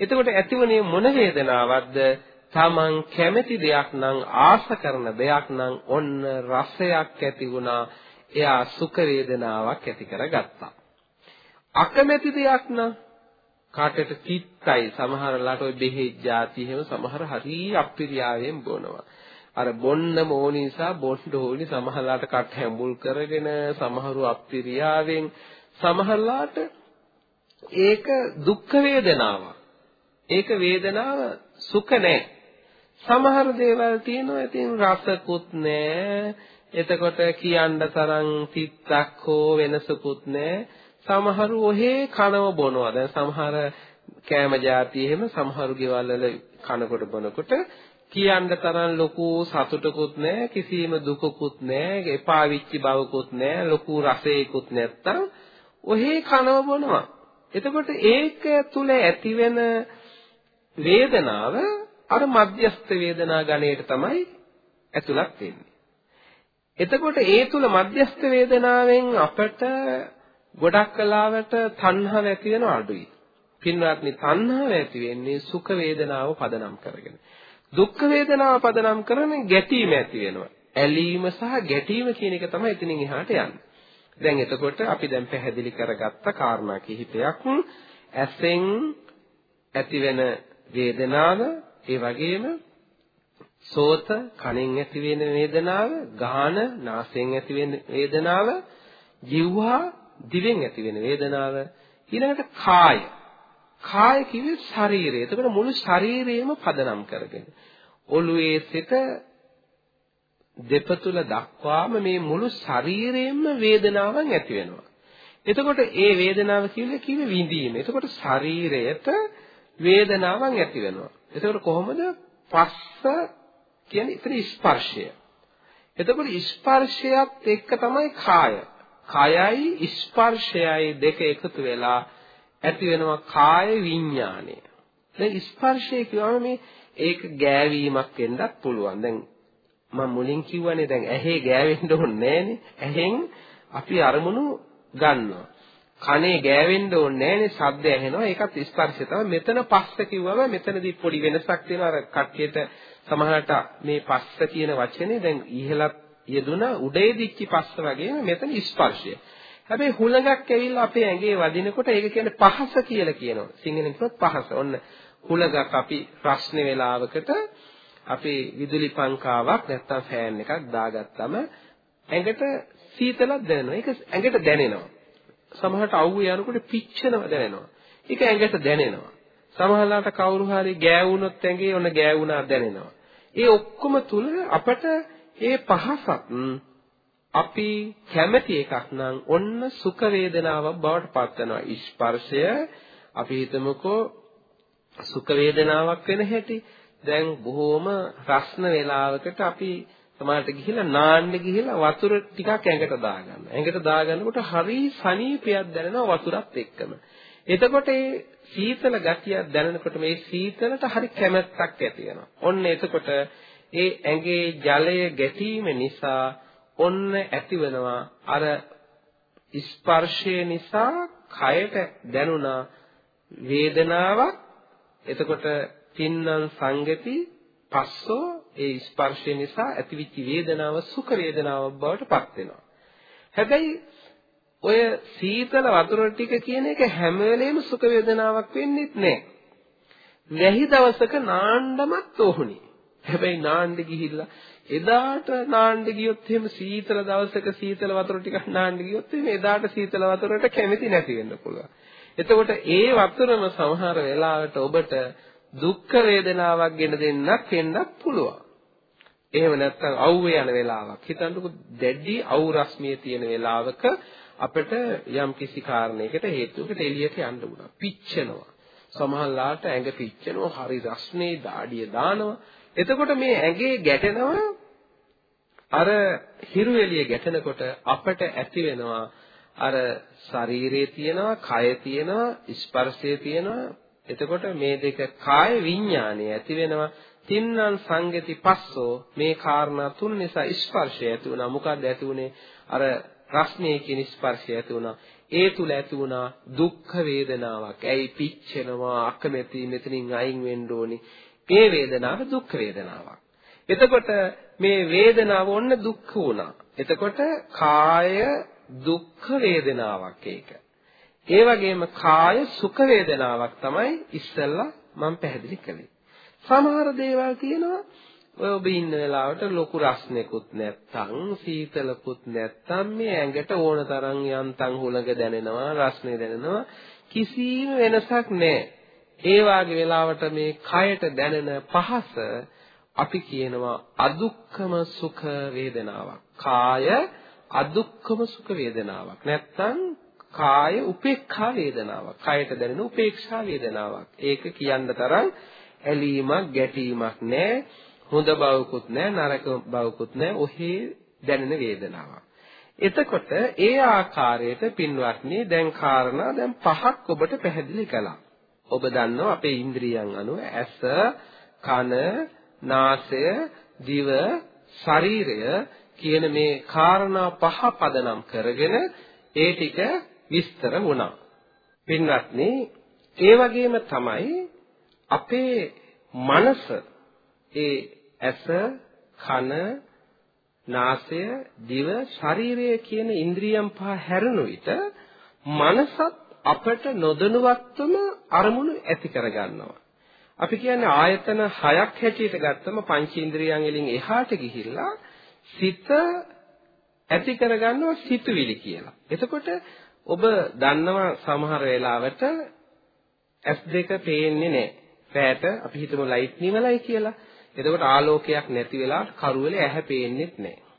එතකොට ඇතිවනේ මොන වේදනාවක්ද? තමන් කැමති දෙයක් නම් ආස කරන දෙයක් නම් ඔන්න රසයක් ඇති වුණා. එයා සුඛ වේදනාවක් ඇති කරගත්තා. අකමැති දෙයක් නම් කාටට කිත්තයි? සමහර ලාට ඔය බෙහෙත් જાති එහෙම සමහර හරි අප්‍රියාවෙන් බොනවා. අර බොන්න ඕනි නිසා බොන්න ඕනි සමහර ලාට කට හැඹුල් කරගෙන සමහරු අප්‍රියාවෙන් සමහර ලාට ඒක දුක් වේදනාවක්. ඒක වේදනාව සුඛ නෑ. සමහර දේවල් තියෙනවා ඉතින් රසකුත් නැහැ. එතකොට කියන්න තරම් තිත්තක් හෝ වෙනසකුත් නැහැ. සමහරු ඔහේ කනව බොනවා. දැන් සමහර කෑම જાති එහෙම සමහරු ගෙවල් වල කනකොට බොනකොට කියන්න තරම් ලොකු සතුටකුත් නැහැ කිසිම දුකකුත් නැහැ එපා විච්චි බවකුත් නැහැ ලොකු රසයකුත් නැත්තම් ඔහේ කනව බොනවා එතකොට ඒක තුල ඇතිවෙන වේදනාව අර මධ්‍යස්ථ වේදනා ගණයට තමයි ඇතුළත් වෙන්නේ එතකොට ඒ තුල මධ්‍යස්ථ වේදනාවෙන් අපට ගොඩක් කලාවට තණ්හාව ඇති වෙන අඩුයි. පින්වත්නි තණ්හාව ඇති වෙන්නේ සුඛ වේදනාව පදනම් කරගෙන. දුක්ඛ වේදනාව පදනම් කරගෙන ගැටීම ඇති වෙනවා. ඇලීම සහ ගැටීම කියන එක තමයි එතනින් එහාට යන්නේ. දැන් එතකොට අපි දැන් පැහැදිලි කරගත්ත කාරණා කිහිපයක් ඇසෙන් ඇතිවෙන වේදනාව ඒ වගේම සෝත කනෙන් ඇතිවෙන වේදනාව ගාන නාසයෙන් ඇතිවෙන වේදනාව ජීවහා දිවෙන් ඇති වෙන වේදනාව ඊළඟට කාය කාය කිව්වේ ශරීරය. එතකොට මුළු ශරීරයම පදනම් කරගෙන ඔළුවේ සිට දෙපතුල දක්වාම මේ මුළු ශරීරයෙන්ම වේදනාවන් ඇති වෙනවා. එතකොට ඒ වේදනාව කියන්නේ කිව්වේ විඳීම. එතකොට ශරීරයට වේදනාවන් ඇති වෙනවා. එතකොට කොහොමද පස්ස කියන්නේ ඉතින් ස්පර්ශය. එතකොට ස්පර්ශයත් එක්ක තමයි කාය. කයයි ස්පර්ශයයි දෙක එකතු වෙලා ඇති වෙනවා කාය විඥානය. දැන් ස්පර්ශය කියවම මේ ඒක ගෑවීමක් වෙන්නත් පුළුවන්. දැන් මම මුලින් කිව්වනේ දැන් ඇහි ගෑවෙන්න ඕනේ ඇහෙන් අපි අරමුණු ගන්නවා. කනේ ගෑවෙන්න ඕනේ නැහැනේ ශබ්ද ඇහෙනවා ඒකත් ස්පර්ශය තමයි මෙතන පස්ස කිව්වම මෙතනදී පොඩි වෙනසක් තියෙනවා අර කට්ටියට සමහරට මේ පස්ස කියන වචනේ දැන් ඉහළත් යෙදුන උඩේ දිච්චි පස්ස වගේම මෙතන ස්පර්ශය. හැබැයි හුලඟක් ඇවිල්ලා අපේ ඇඟේ වදිනකොට ඒක කියන්නේ පහස කියලා කියනවා. සිංහලෙන් කිව්වොත් පහස. ඔන්න හුලඟක් අපි ප්‍රශ්න වේලාවකට අපි විදුලි පංකාවක් නැත්තම් ෆෑන් එකක් දාගත්තම ඇඟට සීතලක් දැනෙනවා. ඒක ඇඟට දැනෙනවා. සමහරට අවුවේ යනකොට පිච්චෙනව දැනෙනවා. ඒක ඇඟට දැනෙනවා. සමහරලාට කවුරු හරි ගෑවුනොත් ඇඟේ ඔන්න ගෑවුනා දැනෙනවා. ඒ ඔක්කොම තුල අපට ඒ පහසක් අපි කැමති එකක් නම් ඔන්න සුඛ වේදනාවක් බවට පත් වෙනවා. ස්පර්ශය අපි හිතමුකෝ සුඛ වේදනාවක් වෙන හැටි. දැන් බොහොම රස්න වේලාවකට අපි සමහරට ගිහිල්ලා නාන්න ගිහිල්ලා වතුර ටිකක් ඇඟට දාගන්න. ඇඟට දාගන්නකොට හරි සනීපයක් දැනෙනවා වතුරත් එක්කම. එතකොට ඒ සීතල ගතියක් දැනෙනකොට මේ සීතලට හරි කැමැත්තක් ඇති වෙනවා. ඔන්න එතකොට ඒ ඇඟේ ජලය ගැටීම නිසා ඔන්න ඇතිවෙනවා අර ස්පර්ශය නිසා කයට දැනුණා වේදනාවක් එතකොට තින්නම් සංගති පස්සෝ ඒ ස්පර්ශය නිසා ඇතිවිච්ච වේදනාව සුඛ වේදනාවක් බවට පත් වෙනවා. හැබැයි ඔය සීතල වතුර ටික කියන එක හැම වෙලේම සුඛ වේදනාවක් වෙන්නේ නැහැ. වැහි දවසක නාන්නමත් ඕහුනි. හැබැයි නාන්න ගිහිල්ලා එදාට නාන්න ගියොත් එහෙම සීතල දවසක සීතල වතුර ටිකක් නාන්න ගියොත් එහෙම එදාට සීතල වතුරට කැමති නැති වෙන්න පුළුවන්. එතකොට ඒ වතුරම සමහර වෙලාවට ඔබට දුක්ඛ වේදනාවක් ගෙන දෙන්නත් වෙන්නත් පුළුවන්. එහෙම නැත්නම් අවුවේ යන වෙලාවක්. හිතන්නකෝ දැඩි අවු රශ්මිය තියෙන වෙලාවක අපිට යම් කිසි කාරණයකට හේතුවකට එළියට යන්න උනා. පිච්චෙනවා. සමහරලාට ඇඟ පිච්චෙනවා, හරි රස්නේ දාඩිය දානවා. එතකොට මේ ඇඟේ ගැටෙනවා අර හිරු එළිය ගැටෙනකොට අපට ඇති වෙනවා අර ශරීරයේ තියෙනවා, කය තියෙනවා, ස්පර්ශයේ තියෙනවා. එතකොට මේ දෙක කාය විඥානය ඇති වෙනවා. තින්නම් සංගති පස්සෝ මේ කාරණා තුන් නිසා ස්පර්ශය ඇති වුණා. මොකක්ද ඇති වුනේ? අර රස්නේ කියන ස්පර්ශය ඇති වුණා. ඒ තුල ඇති වුණා දුක්ඛ වේදනාවක්. ඇයි පිච්චෙනවා, අකමැති මෙතනින් අයින් වෙන්න ඕනි. ඒ වේදනාව දුක්ඛ වේදනාවක්. එතකොට මේ වේදනාව ඔන්න දුක්ඛ වුණා. එතකොට කාය දුක්ඛ වේදනාවක් ඒක. ඒ වගේම කාය සුඛ වේදනාවක් තමයි ඉස්සෙල්ලා මම පැහැදිලි කළේ. සමහර දේවල් තියෙනවා ඔය ඔබ ඉන්න වෙලාවට ලොකු රස්නෙකුත් නැත්තම් සීතලකුත් නැත්තම් මේ ඇඟට ඕන තරම් යන්තම් හුලඟ දැනෙනවා රස්නේ දැනෙනවා කිසිම වෙනසක් නැහැ. ඒ වාගේ වෙලාවට මේ කයට දැනෙන පහස අපි කියනවා අදුක්කම සුඛ වේදනාවක්. කාය අදුක්කම සුඛ වේදනාවක්. නැත්තම් කාය උපේක්ඛා වේදනාවක්. කයට දැනෙන උපේක්ෂා වේදනාවක්. ඒක කියන්න තරම් ඇලීමක් ගැටීමක් නැහැ. හොඳ බවකුත් නැහැ නරක බවකුත් නැහැ. ඔහේ දැනෙන වේදනාවක්. එතකොට ඒ ආකාරයට පින්වත්නි දැන් කාරණා දැන් පහක් ඔබට පැහැදිලි කළා. ඔබ දන්නවා අපේ ඉන්ද්‍රියයන් අනුව ඇස, කන, නාසය, දිව, ශරීරය කියන මේ කාරණා පහ පදනම් කරගෙන ඒ ටික විස්තර වුණා. පින්වත්නි, ඒ වගේම තමයි අපේ මනස ඒ ඇස, කන, නාසය, දිව, ශරීරය කියන ඉන්ද්‍රියම් පහ හැරෙනු විට මනසත් අපට නොදැනුවත්වම අරමුණු ඇති කරගන්නවා. අපි කියන්නේ ආයතන හයක් හැටියට ගත්තම පංචේන්ද්‍රියයන් වලින් එහාට ගිහිල්ලා සිත ඇති කරගන්නවා සිතුවිලි කියලා. එතකොට ඔබ දන්නවා සමහර වෙලාවට S2 පේන්නේ නැහැ. රැට අපි හිතමු ලයිට් නිවලයි කියලා. එතකොට ආලෝකයක් නැති වෙලා කරුවල ඇහැ පේන්නේත් නැහැ.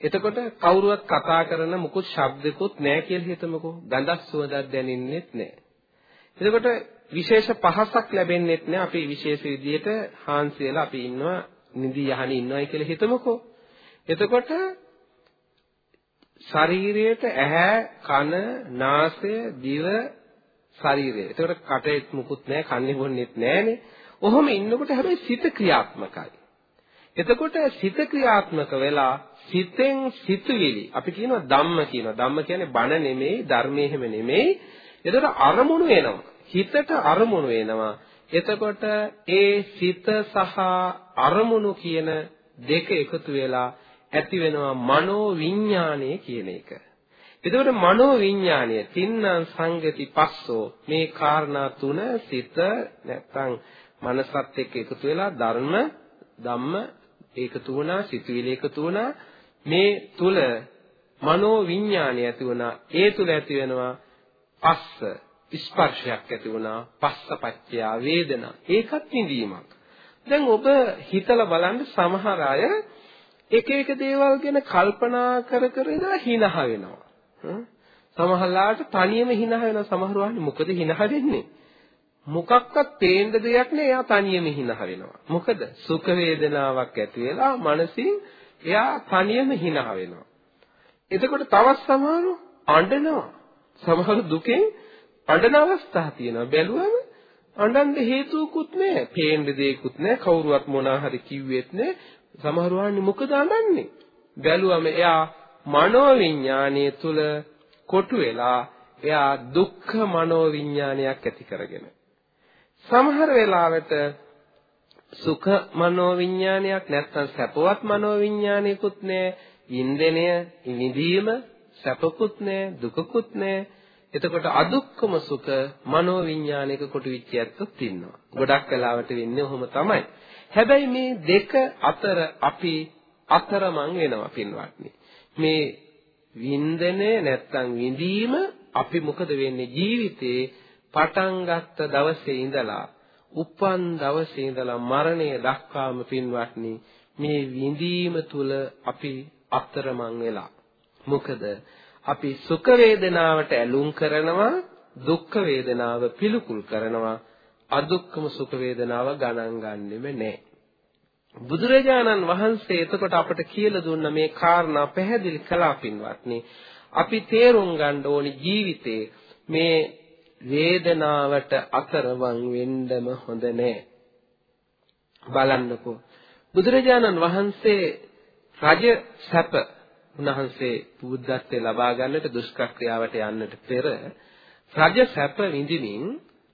එතකොට කවුරුවත් කතා කරන මුකුත් ශබ්දකුත් නැහැ කියලා හිතමුකෝ. ගඳක් සුවඳක් දැනෙන්නෙත් නැහැ. එතකොට විශේෂ පහසක් ලැබෙන්නෙත් නැහැ. අපි විශේෂ විදියට හාන්සි වෙලා අපි ඉන්නවා නිදි යහනේ ඉන්නවයි කියලා හිතමුකෝ. එතකොට ශරීරයට ඇහැ, කන, නාසය, දිව, ශරීරය. එතකොට කටේ මුකුත් නැහැ, කන්නේ බොන්නේත් නැහනේ. ඔහොම ඉන්නකොට හැබැයි සිත ක්‍රියාත්මකයි. එතකොට සිත ක්‍රියාත්මක වෙලා සිතෙන් සිතුවිලි අපි කියනවා ධම්ම කියනවා. ධම්ම කියන්නේ බණ නෙමෙයි, ධර්මයේ හැම නෙමෙයි. එතකොට අරමුණු එනවා. හිතට අරමුණු එනවා. එතකොට ඒ සිත සහ අරමුණු කියන දෙක එකතු වෙලා ඇති වෙනවා මනෝ විඥානය කියන එක. එතකොට මනෝ විඥානය තින්නම් සංගති පස්සෝ මේ කාරණා තුන සිත නැත්තම් මනසත් එක්ක එකතු වෙලා ධර්ම ධම්ම ඒකතු වුණා සිතුවිලි එකතු වුණා. මේ තුල මනෝ විඥානය ඇති වුණා. ඒ තුල ඇති වෙනවා පස්ස ස්පර්ශයක් ඇති වුණා පස්සපච්චය වේදනා. ඒකත් විඳීමක් දැන් ඔබ හිතලා බලන්න සමහර අය එක එක දේවල් ගැන කල්පනා කර කර ඉඳලා හිනහ වෙනවා. සමහරලාට තනියම හිනහ වෙනවා. සමහර වන්නේ මොකද හිනහ වෙන්නේ? මොකක්වත් පේන්න දෙයක් නෑ. එයා තනියම හිනහ වෙනවා. මොකද? සුඛ වේදනාවක් ඇති වෙලා මනසින් එයා තනියම හිනහ වෙනවා. එතකොට තවත් සමහරු අඬනවා. සමහරු දුකෙන් අඬන අවස්ථා තියෙනවා. බැලුවම අඬන්න හේතුවකුත් නැහැ පේන්න දෙයක්කුත් නැහැ කවුරුවත් මොනා හරි කිව්වෙත් නැහැ සමහරු වහන්නේ මොකද අඬන්නේ බැලුවම එයා මනෝවිඤ්ඤාණය තුල කොටු වෙලා එයා දුක්ඛ මනෝවිඤ්ඤාණයක් ඇති කරගෙන. සමහර වෙලාවට සුඛ මනෝවිඤ්ඤාණයක් නැත්නම් සැපවත් මනෝවිඤ්ඤාණයකුත් නැහැ ඉන්ද්‍රණය ඉනිදීම සැපකුත් නැහැ දුකකුත් නැහැ එතකොට අදුක්කම සුඛ මනෝවිඤ්ඤාණයක කොටු විච්ච ඇත්තොත් ඉන්නවා. ගොඩක් වෙලාවට වෙන්නේ ඔහොම තමයි. හැබැයි මේ දෙක අතර අපි අතරමං වෙනවා පින්වත්නි. මේ වින්දනය නැත්තම් විඳීම අපි මොකද වෙන්නේ? ජීවිතේ පටන් ගත්ත දවසේ ඉඳලා උපන් දවසේ ඉඳලා මරණය දක්වාම පින්වත්නි මේ විඳීම තුල අපි අතරමං වෙලා මොකද අපි සුඛ වේදනාවට ඇලුම් කරනවා දුක්ඛ වේදනාව පිළිකුල් කරනවා. අදුක්කම සුඛ වේදනාව ගණන් ගන්නෙම නැහැ බුදුරජාණන් වහන්සේ එතකොට අපට කියලා දුන්න මේ කාරණා පැහැදිලි කළා පින්වත්නි. අපි තේරුම් ගන්න ඕනි ජීවිතේ මේ වේදනාවට අතරවන් වෙන්නම හොඳ නෑ. බලන්නකෝ. බුදුරජාණන් වහන්සේ රජ සැප උන්වහන්සේ බුද්ධත්වයේ ලබා ගන්නට දුෂ්කර ක්‍රියාවට යන්නට පෙර රජ සැප විඳිමින්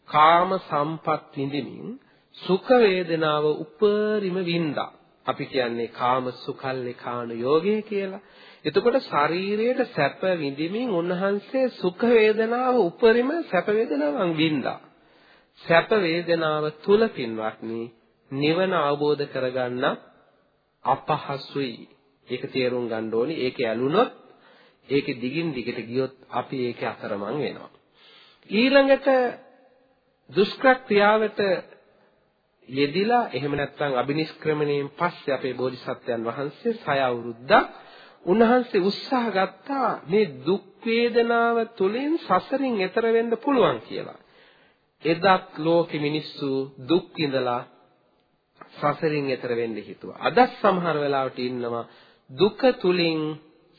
කාම සම්පත් විඳිමින් සුඛ වේදනාව උපරිම වින්දා. අපි කියන්නේ කාම සුඛල්ලිකාන යෝගය කියලා. එතකොට ශරීරයට සැප විඳිමින් උන්වහන්සේ සුඛ වේදනාව උපරිම සැප වේදනාවන් වින්දා. සැප වේදනාව තුල පින්වත්නි නිවන අවබෝධ කරගන්න අපහසුයි. ඒක තේරුම් ගන්න ඕනේ. ඒකේ ඇලුනොත් ඒකේ දිගින් දිගට ගියොත් අපි ඒකේ අතරමං වෙනවා. ඊළඟට දුෂ්කර ක්‍රියාවට යෙදිලා එහෙම නැත්නම් අබිනිෂ්ක්‍රමණයෙන් පස්සේ අපේ බෝධිසත්වයන් වහන්සේ සය අවුරුද්දක් උන්වහන්සේ උත්සාහ ගත්තා මේ දුක් වේදනාව තුළින් සසරින් එතර වෙන්න පුළුවන් කියලා. එදත් ලෝකෙ මිනිස්සු දුක් විඳලා සසරින් එතර වෙන්න හිතුවා. අද සමහර වෙලාවට ඉන්නවා දුක තුලින්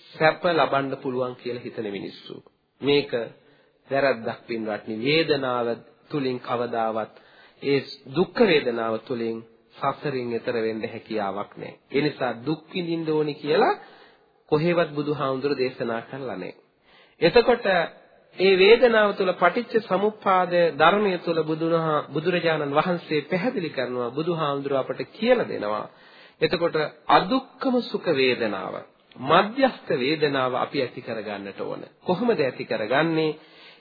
සැප ලබන්න පුළුවන් කියලා හිතන මිනිස්සු. මේක වැරද්දක් පින්වත්නි. වේදනාව තුලින් කවදාවත් ඒ දුක් වේදනාව තුළින් සසරින් එතර වෙන්න හැකියාවක් නැහැ. ඒ නිසා දුක් විඳින්න ඕනි කියලා කොහෙවත් බුදුහාමුදුර දේශනා කරලා නැහැ. එතකොට ඒ වේදනාව තුළ පටිච්ච සමුප්පාද ධර්මයේ තුළ බුදුනහා බුදුරජාණන් වහන්සේ පැහැදිලි කරනවා බුදුහාමුදුර අපට කියලා දෙනවා. එතකොට අදුක්කම සුඛ වේදනාව මධ්‍යස්ථ වේදනාව අපි ඇති කරගන්නට ඕන. කොහොමද ඇති කරගන්නේ?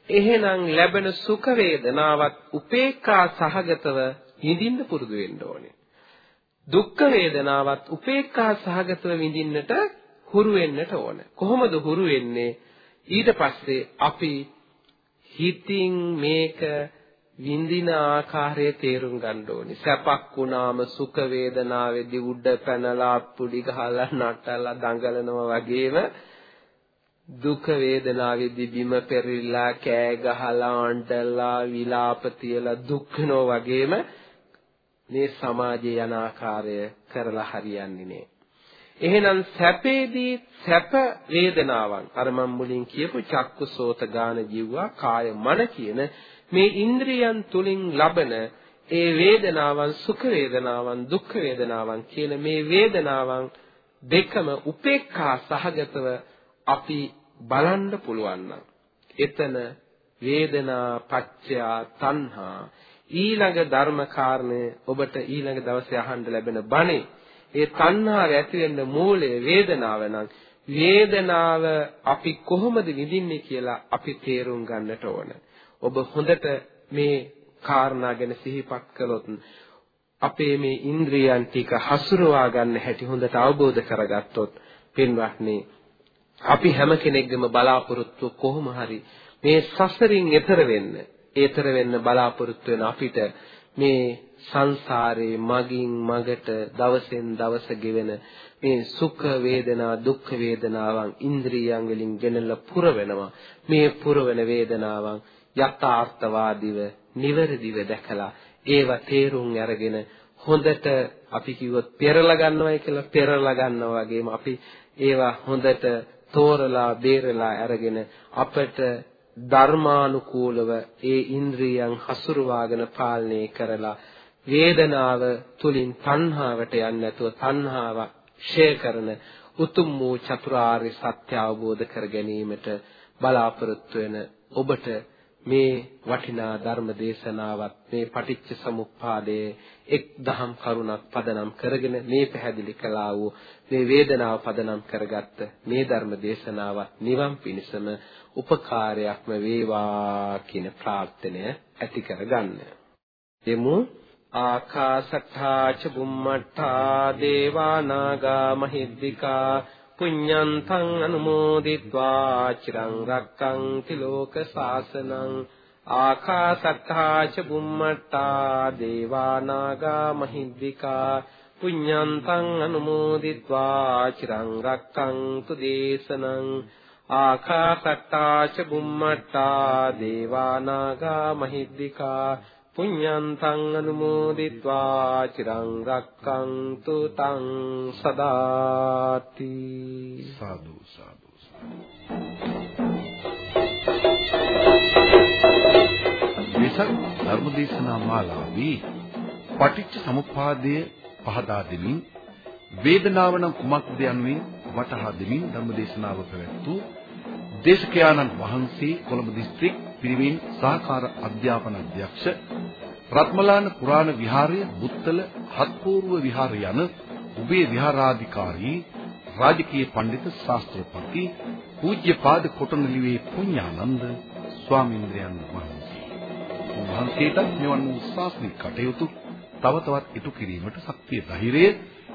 එහෙනම් ලැබෙන සුඛ වේදනාවත් උපේක්ඛා සහගතව විඳින්න පුරුදු වෙන්න ඕනේ. දුක්ඛ වේදනාවත් උපේක්ඛා සහගතව විඳින්නට හුරු වෙන්නට ඕන. කොහොමද හුරු වෙන්නේ? ඊට පස්සේ අපි හිතින් මේක විඳින ආකාරය තේරුම් ගන්න ඕනේ. සැපක් වුණාම සුඛ වේදනාවේදී උඩ පැනලා පුඩි ගහලා නටලා දඟලනවා වගේම දුක වේදනාවේදී බිම පෙරලිලා කෑ ගහලා අඬලා විලාප තියලා දුක් වෙනවා වගේම මේ සමාජයේ යන ආකාරය කරලා හරියන්නේ නෑ. එහෙනම් සැපේදී සැප වේදනාවන් අර මම මුලින් කියපු චක්කු සෝත ගාන ජීවා කාය මන කියන මේ ඉන්ද්‍රියන් තුලින් ලබන ඒ වේදනාවන් සුඛ වේදනාවන් දුක්ඛ වේදනාවන් කියන මේ වේදනාවන් දෙකම උපේක්ඛා සහගතව අපි බලන්න පුළුවන් නම් එතන වේදනා පච්චයා තණ්හා ඊළඟ ධර්ම කාරණය ඔබට ඊළඟ දවසේ අහන්න ලැබෙන බණේ ඒ තණ්හාව ඇති වෙන්න මූලය වේදනාව නම් වේදනාව අපි කොහොමද විඳින්නේ කියලා අපි තේරුම් ගන්නට ඕන. ඔබ හොඳට මේ කාරණා ගැන සිහිපත් කළොත් අපේ මේ ඉන්ද්‍රියන් ටික හසුරවා ගන්න හැටි හොඳට අවබෝධ කරගත්තොත් පින්වත්නි අපි හැම කෙනෙක්ගේම බලාපොරොත්තු කොහොම හරි මේ සසරින් එතර වෙන්න, එතර වෙන්න බලාපොරොත්තු වෙන අපිට මේ සංසාරේ මගින් මගට දවසෙන් දවස ගෙවෙන මේ සුඛ වේදනා දුක්ඛ වේදනාවන් ඉන්ද්‍රියයන් වලින් ගෙනල්ලා පුරවෙනවා. මේ පුරවන වේදනාවන් යථාර්ථවාදීව නිවැරදිව දැකලා ඒවා තේරුම් අරගෙන හොඳට අපි කිව්වොත් පෙරලා ගන්නවයි කියලා පෙරලා ගන්නවා වගේම අපි ඒවා හොඳට තෝරලා බේරලා අරගෙන අපට ධර්මානුකූලව ඒ ඉන්ද්‍රියයන් හසුරුවාගෙන පාලනය කරලා වේදනාව තුලින් තණ්හාවට යන්නේ නැතුව තණ්හාව ක්ෂය කරන උතුම් වූ චතුරාර්ය සත්‍ය අවබෝධ කර ගැනීමට බලාපොරොත්තු වෙන ඔබට මේ වටිනා ධර්ම දේශනාවත් මේ පටිච්ච සමුප්පාදයේ එක් දහම් කරුණක් පදනම් කරගෙන මේ පැහැදිලි කළා වූ මේ වේදනාව පදනම් කරගත්ත මේ ධර්ම දේශනාවත් නිවන් පිණසම උපකාරයක්ම වේවා කියන ප්‍රාර්ථනය ඇති කරගන්න. දෙමු ආකාසට්ඨා ච බුම්මට්ඨා දේවා නාග මහිද්దికා පුඤ්ඤන්තං අනුමෝදිत्वा චිරං රක්ඛන්ති ලෝක සාසනං ආකාසට්ඨා ච බුම්මට්ඨා දේවා නාග මහිද්దికා පුඤ්ඤන්තං අනුමෝදිत्वा චිරං රක්ඛන්තු දේශනං ආකාසට්ටා ච බුම්මට්ටා දේවානාගා මහිද්దికා පුඤ්ඤන්තං අනුමෝදිत्वा චිරං රක්ඛන්තු තං සදාති සාදු සාදු. විසක් ධර්මදේශනා මාලාවේ පටිච්ච සමුප්පාදයේ පහදා දෙමින් වේදනාව නම් කුමක්ද යනුවෙන් වටහා දෙමින් ධර්මදේශනාව පැවැත්වූ දේශකයාණන් වහන්සේ කොළඹ දිස්ත්‍රික් පිරිවෙන් සහකාර අධ්‍යාපන අධ්‍යක්ෂ රත්මලාන පුරාණ විහාරය බුත්තල හත්පූර්ව විහාරය යන උභය විහාරාධිකාරී රාජකීය පඬිත ශාස්ත්‍රපති පූජ්‍යපාද කොටනලිවේ පුඤ්ඤානන්ද ස්වාමීන්ද්‍රයන් වහන්සේ. උන්වහන්සේට මෙවන් වූ ශාස්ත්‍රීය කටයුතු තව තවත් ඉටු කිරීමට ශක්තිය ධෛර්යය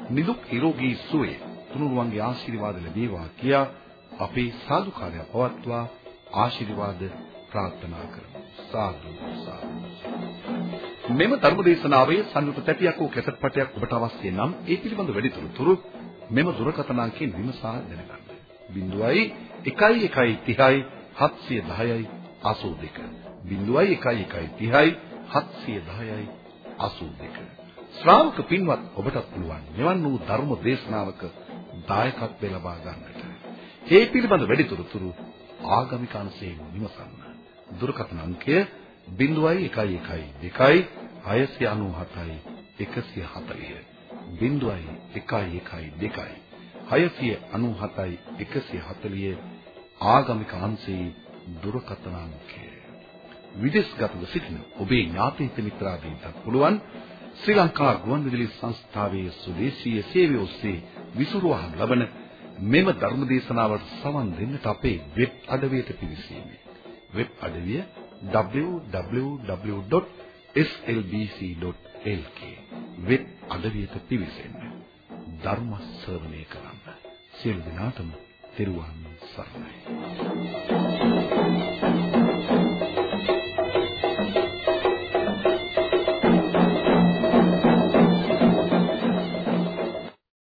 නිදුක් නිරෝගී සුවය තුනුරුවන්ගේ ආශිර්වාද ලැබේවා කියා අපේ සාදුකාරය පවත්වා ආශිර්වාද ප්‍රාර්ථනා කරමු. සාදු සාදු. මෙම ධර්ම දේශනාවේ සංයුක්ත තැටියක් වූ කැසට් පටයක් ඔබට අවශ්‍ය නම් ඒ පිළිබඳ වැඩිදුරතුරු මෙම දුරකථන අංකයෙන් විමසා දැනගන්න. 0යි 1යි 1යි 30යි 710යි 82 0යි 1යි 1යි 30යි 710යි 82 ශ්‍රාවක පින්වත් ඔබටත් පුළුවන් මෙවන් වූ ධර්ම දේශනාවක දායකත්වය ලබා ගන්නට. මේ පිළිබඳ වැඩිදුරතුරු ආගමික අංශයෙන් විමසන්න. දුරකථන අංකය 0.112 697යි 140 0.112 697යි 140 ආගමික අංශයේ දුරකථන අංකය විදේශගතව සිටින ඔබේ ඥාති හිත මිත්‍රාදීන්ට පුළුවන් ශ්‍රී ලංකා ගුවන්විදුලි සංස්ථාවේ සුදේශීය සේවය ඔස්සේ විසුරුවහන් ලබන මෙම ධර්මදේශනාවට සවන් දෙන්නට අපේ වෙබ් අඩවියට පිවිසීමේ. වෙබ් අඩවිය www.slbc.lk වෙබ් අඩවියට පිවිසෙන්න. ධර්ම ශ්‍රවණය කරන්න. සියලු දෙනාටම තෙරුවන් සරණයි.